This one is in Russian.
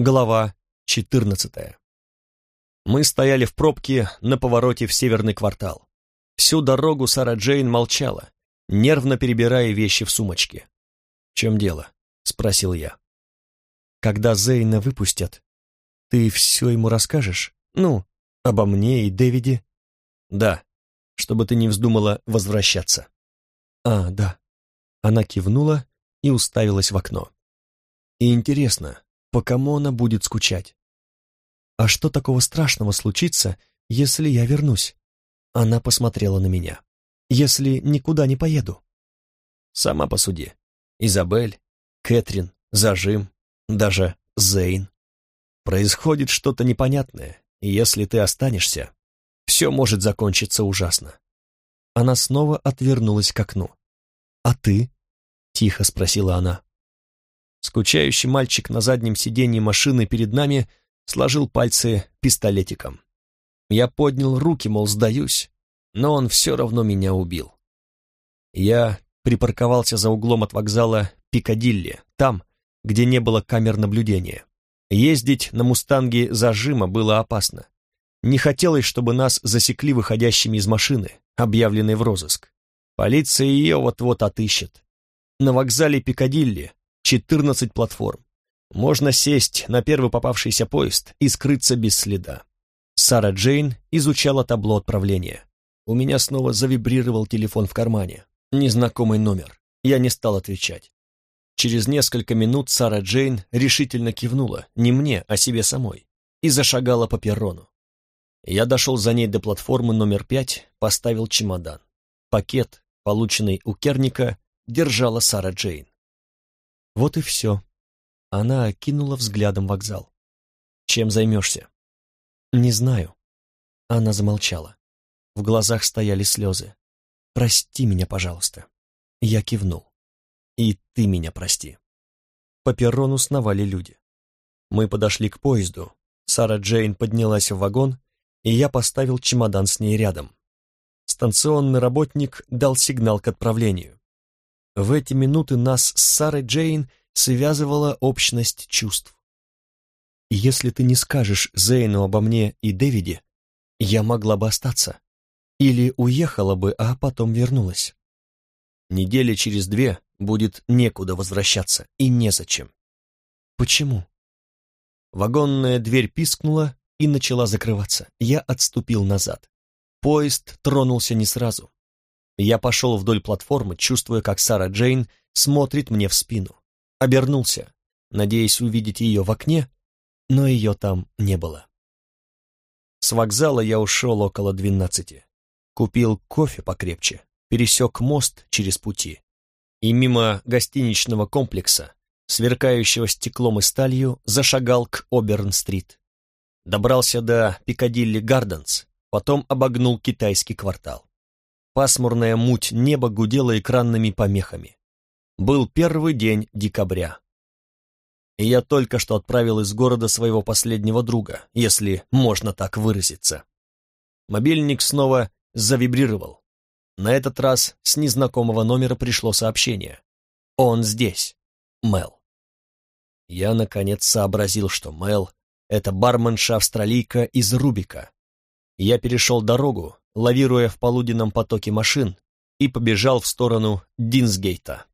Глава 14. Мы стояли в пробке на повороте в северный квартал. Всю дорогу Сара Джейн молчала, нервно перебирая вещи в сумочке. «В чем дело?» — спросил я. «Когда Зейна выпустят, ты все ему расскажешь? Ну, обо мне и Дэвиде?» «Да, чтобы ты не вздумала возвращаться». «А, да». Она кивнула и уставилась в окно. «И интересно, по кому она будет скучать. «А что такого страшного случится, если я вернусь?» Она посмотрела на меня. «Если никуда не поеду?» «Сама посуди. Изабель, Кэтрин, Зажим, даже Зейн. Происходит что-то непонятное, и если ты останешься, все может закончиться ужасно». Она снова отвернулась к окну. «А ты?» — тихо спросила она. Скучающий мальчик на заднем сиденье машины перед нами сложил пальцы пистолетиком. Я поднял руки, мол, сдаюсь, но он все равно меня убил. Я припарковался за углом от вокзала Пикадилли, там, где не было камер наблюдения. Ездить на «Мустанге» зажима было опасно. Не хотелось, чтобы нас засекли выходящими из машины, объявленной в розыск. Полиция ее вот-вот отыщет. На вокзале Пикадилли 14 платформ. Можно сесть на первый попавшийся поезд и скрыться без следа. Сара Джейн изучала табло отправления. У меня снова завибрировал телефон в кармане. Незнакомый номер. Я не стал отвечать. Через несколько минут Сара Джейн решительно кивнула, не мне, а себе самой, и зашагала по перрону. Я дошел за ней до платформы номер пять, поставил чемодан. Пакет, полученный у Керника, держала Сара Джейн. Вот и все. Она окинула взглядом вокзал. Чем займешься? Не знаю. Она замолчала. В глазах стояли слезы. Прости меня, пожалуйста. Я кивнул. И ты меня прости. По перрону сновали люди. Мы подошли к поезду. Сара Джейн поднялась в вагон, и я поставил чемодан с ней рядом. Станционный работник дал сигнал к отправлению. В эти минуты нас с Сарой Джейн связывала общность чувств. если ты не скажешь Зейну обо мне и Дэвиде, я могла бы остаться. Или уехала бы, а потом вернулась. Недели через две будет некуда возвращаться, и незачем. Почему? Вагонная дверь пискнула и начала закрываться. Я отступил назад. Поезд тронулся не сразу. Я пошел вдоль платформы, чувствуя, как Сара Джейн смотрит мне в спину. Обернулся, надеясь увидеть ее в окне, но ее там не было. С вокзала я ушел около двенадцати. Купил кофе покрепче, пересек мост через пути и мимо гостиничного комплекса, сверкающего стеклом и сталью, зашагал к Оберн-стрит. Добрался до Пикадилли Гарденс, потом обогнул китайский квартал. Пасмурная муть неба гудела экранными помехами. Был первый день декабря. И я только что отправил из города своего последнего друга, если можно так выразиться. Мобильник снова завибрировал. На этот раз с незнакомого номера пришло сообщение. «Он здесь. Мел». Я, наконец, сообразил, что Мел — это барменша-австралийка из Рубика. Я перешел дорогу, лавируя в полуденном потоке машин, и побежал в сторону Динсгейта.